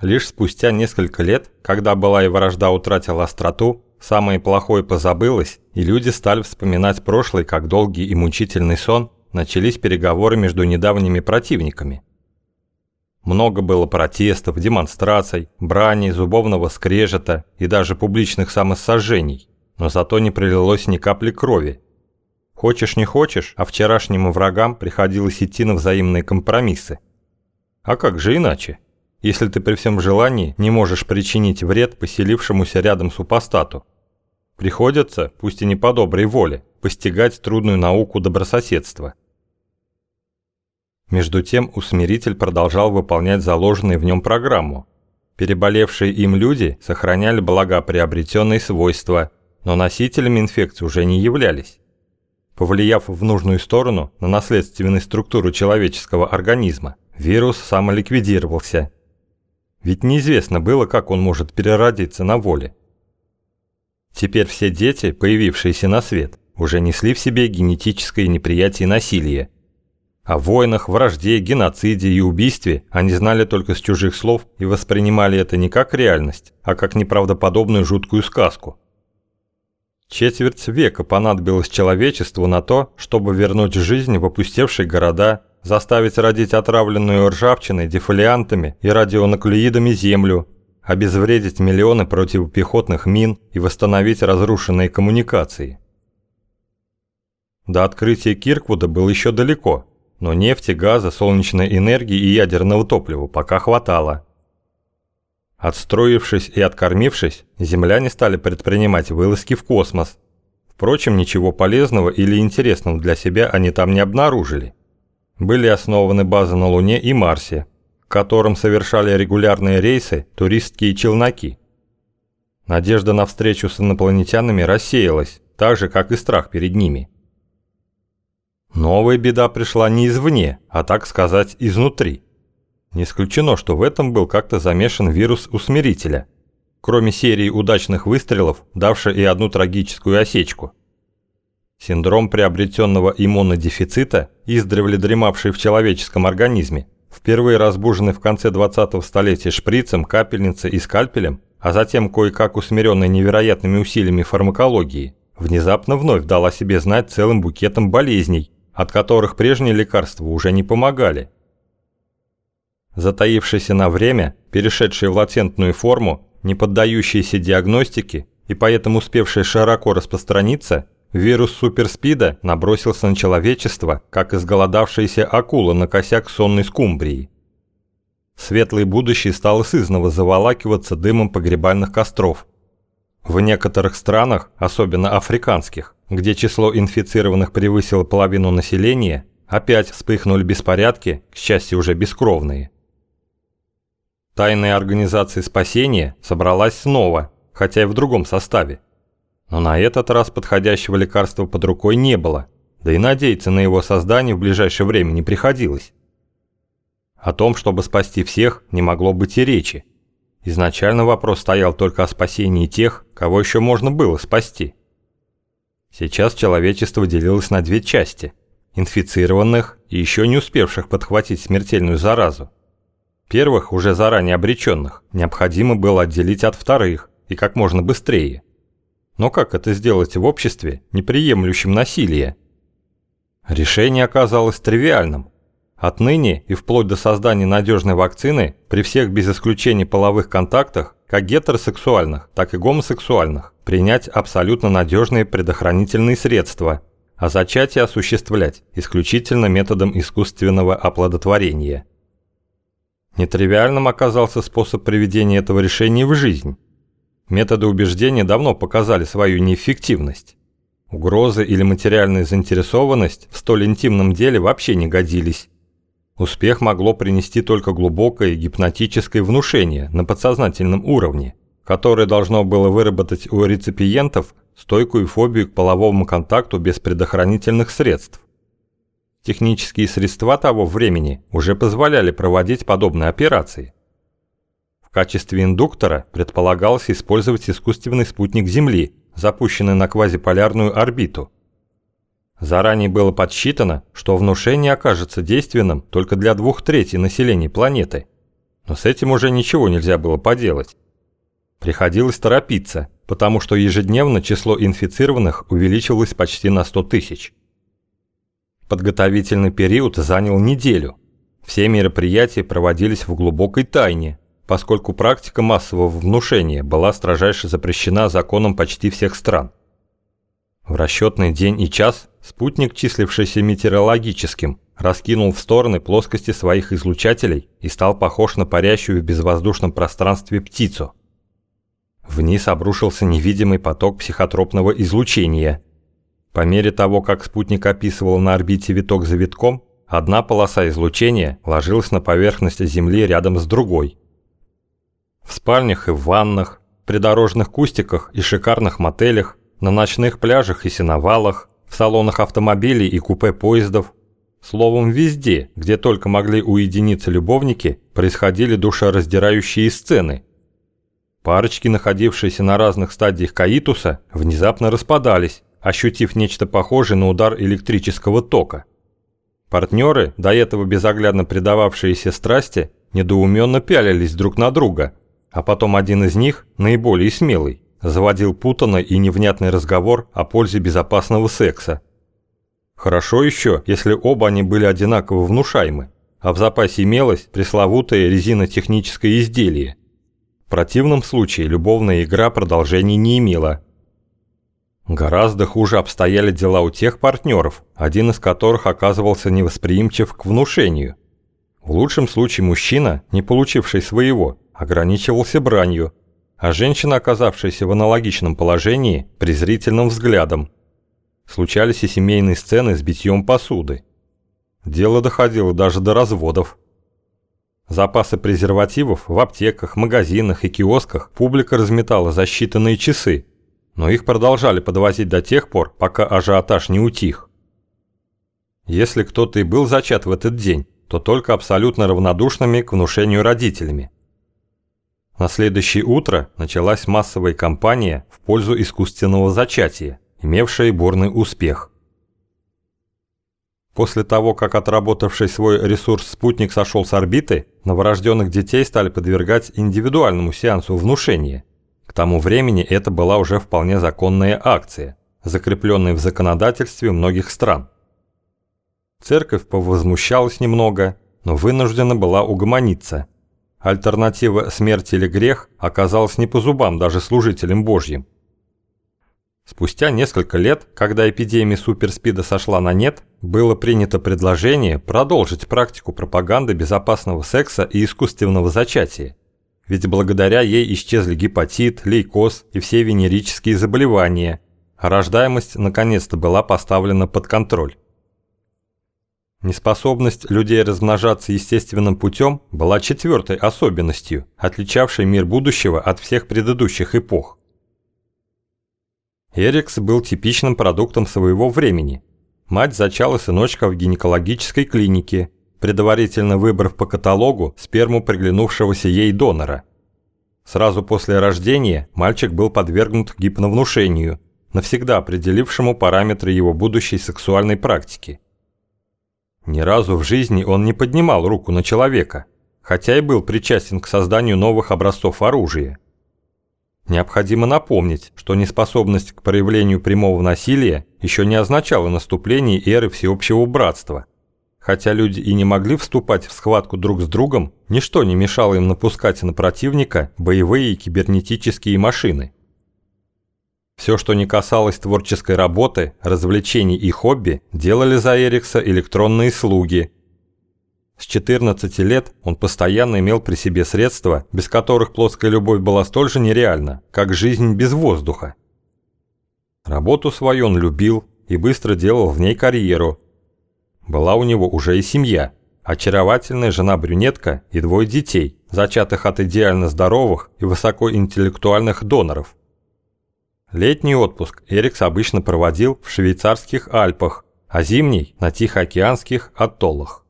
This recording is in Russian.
Лишь спустя несколько лет, когда была и вражда утратила остроту, самое плохое позабылось, и люди стали вспоминать прошлый как долгий и мучительный сон, начались переговоры между недавними противниками. Много было протестов, демонстраций, брани, зубовного скрежета и даже публичных самосожжений, но зато не пролилось ни капли крови. Хочешь не хочешь, а вчерашним врагам приходилось идти на взаимные компромиссы. А как же иначе? Если ты при всем желании не можешь причинить вред поселившемуся рядом супостату. Приходится, пусть и не по доброй воле, постигать трудную науку добрососедства. Между тем усмиритель продолжал выполнять заложенную в нем программу. Переболевшие им люди сохраняли благоприобретенные свойства, но носителями инфекции уже не являлись. Повлияв в нужную сторону на наследственную структуру человеческого организма, вирус самоликвидировался – ведь неизвестно было, как он может переродиться на воле. Теперь все дети, появившиеся на свет, уже несли в себе генетическое неприятие насилия. О войнах, вражде, геноциде и убийстве они знали только с чужих слов и воспринимали это не как реальность, а как неправдоподобную жуткую сказку. Четверть века понадобилось человечеству на то, чтобы вернуть жизнь в опустевшие города, заставить родить отравленную ржавчиной, дефолиантами и радионуклеидами землю, обезвредить миллионы противопехотных мин и восстановить разрушенные коммуникации. До открытия Кирквуда было еще далеко, но нефти, газа, солнечной энергии и ядерного топлива пока хватало. Отстроившись и откормившись, земляне стали предпринимать вылазки в космос. Впрочем, ничего полезного или интересного для себя они там не обнаружили были основаны базы на Луне и Марсе, к которым совершали регулярные рейсы туристские челноки. Надежда на встречу с инопланетянами рассеялась, так же, как и страх перед ними. Новая беда пришла не извне, а, так сказать, изнутри. Не исключено, что в этом был как-то замешан вирус усмирителя, кроме серии удачных выстрелов, давший и одну трагическую осечку. Синдром приобретенного иммунодефицита, издревле дремавший в человеческом организме, впервые разбуженный в конце 20-го столетия шприцем, капельницей и скальпелем, а затем кое-как усмиренный невероятными усилиями фармакологии, внезапно вновь дал о себе знать целым букетом болезней, от которых прежние лекарства уже не помогали. Затаившийся на время, перешедший в латентную форму, не поддающийся диагностике и поэтому успевший широко распространиться – Вирус суперспида набросился на человечество, как изголодавшаяся акула на косяк сонной скумбрии. Светлое будущее стало сызново заволакиваться дымом погребальных костров. В некоторых странах, особенно африканских, где число инфицированных превысило половину населения, опять вспыхнули беспорядки, к счастью уже бескровные. Тайная организация спасения собралась снова, хотя и в другом составе. Но на этот раз подходящего лекарства под рукой не было, да и надеяться на его создание в ближайшее время не приходилось. О том, чтобы спасти всех, не могло быть и речи. Изначально вопрос стоял только о спасении тех, кого еще можно было спасти. Сейчас человечество делилось на две части – инфицированных и еще не успевших подхватить смертельную заразу. Первых, уже заранее обреченных, необходимо было отделить от вторых и как можно быстрее – но как это сделать в обществе, неприемлющем насилие? Решение оказалось тривиальным. Отныне и вплоть до создания надежной вакцины при всех без исключения половых контактах, как гетеросексуальных, так и гомосексуальных, принять абсолютно надежные предохранительные средства, а зачатие осуществлять исключительно методом искусственного оплодотворения. Нетривиальным оказался способ приведения этого решения в жизнь. Методы убеждения давно показали свою неэффективность. Угрозы или материальная заинтересованность в столь интимном деле вообще не годились. Успех могло принести только глубокое гипнотическое внушение на подсознательном уровне, которое должно было выработать у реципиентов стойкую фобию к половому контакту без предохранительных средств. Технические средства того времени уже позволяли проводить подобные операции. Качестве индуктора предполагалось использовать искусственный спутник Земли, запущенный на квазиполярную орбиту. Заранее было подсчитано, что внушение окажется действенным только для двух третей населения планеты. Но с этим уже ничего нельзя было поделать. Приходилось торопиться, потому что ежедневно число инфицированных увеличилось почти на 100 тысяч. Подготовительный период занял неделю. Все мероприятия проводились в глубокой тайне, поскольку практика массового внушения была строжайше запрещена законом почти всех стран. В расчетный день и час спутник, числившийся метеорологическим, раскинул в стороны плоскости своих излучателей и стал похож на парящую в безвоздушном пространстве птицу. Вниз обрушился невидимый поток психотропного излучения. По мере того, как спутник описывал на орбите виток за витком, одна полоса излучения ложилась на поверхность Земли рядом с другой. Спальнях и в ваннах, придорожных кустиках и шикарных мотелях, на ночных пляжах и сеновалах, в салонах автомобилей и купе поездов, словом, везде, где только могли уединиться любовники, происходили душераздирающие сцены – Парочки, находившиеся на разных стадиях каитуса, внезапно распадались, ощутив нечто похожее на удар электрического тока. Партнеры, до этого безоглядно предававшиеся страсти, недоуменно пялились друг на друга, а потом один из них, наиболее смелый, заводил путанный и невнятный разговор о пользе безопасного секса. Хорошо еще, если оба они были одинаково внушаемы, а в запасе имелось пресловутое резинотехническое изделие, в противном случае любовная игра продолжений не имела. Гораздо хуже обстояли дела у тех партнеров, один из которых оказывался невосприимчив к внушению. В лучшем случае мужчина, не получивший своего, ограничивался бранью, а женщина, оказавшаяся в аналогичном положении, презрительным взглядом. Случались и семейные сцены с битьем посуды. Дело доходило даже до разводов. Запасы презервативов в аптеках, магазинах и киосках публика разметала за считанные часы, но их продолжали подвозить до тех пор, пока ажиотаж не утих. Если кто-то и был зачат в этот день, то только абсолютно равнодушными к внушению родителями. На следующее утро началась массовая кампания в пользу искусственного зачатия, имевшая бурный успех – После того, как отработавший свой ресурс спутник сошел с орбиты, новорожденных детей стали подвергать индивидуальному сеансу внушения. К тому времени это была уже вполне законная акция, закрепленная в законодательстве многих стран. Церковь повозмущалась немного, но вынуждена была угомониться. Альтернатива смерти или грех оказалась не по зубам даже служителям Божьим. Спустя несколько лет, когда эпидемия суперспида сошла на нет, было принято предложение продолжить практику пропаганды безопасного секса и искусственного зачатия. Ведь благодаря ей исчезли гепатит, лейкоз и все венерические заболевания, а рождаемость наконец-то была поставлена под контроль. Неспособность людей размножаться естественным путем была четвертой особенностью, отличавшей мир будущего от всех предыдущих эпох. Эрикс был типичным продуктом своего времени. Мать зачала сыночка в гинекологической клинике, предварительно выбрав по каталогу сперму приглянувшегося ей донора. Сразу после рождения мальчик был подвергнут гипновнушению, навсегда определившему параметры его будущей сексуальной практики. Ни разу в жизни он не поднимал руку на человека, хотя и был причастен к созданию новых образцов оружия. Необходимо напомнить, что неспособность к проявлению прямого насилия еще не означала наступление эры всеобщего братства. Хотя люди и не могли вступать в схватку друг с другом, ничто не мешало им напускать на противника боевые и кибернетические машины. Все, что не касалось творческой работы, развлечений и хобби, делали за Эрикса электронные слуги – с 14 лет он постоянно имел при себе средства, без которых плоская любовь была столь же нереальна, как жизнь без воздуха. Работу свою он любил и быстро делал в ней карьеру. Была у него уже и семья, очаровательная жена-брюнетка и двое детей, зачатых от идеально здоровых и высокоинтеллектуальных доноров. Летний отпуск Эрикс обычно проводил в швейцарских Альпах, а зимний – на Тихоокеанских атоллах.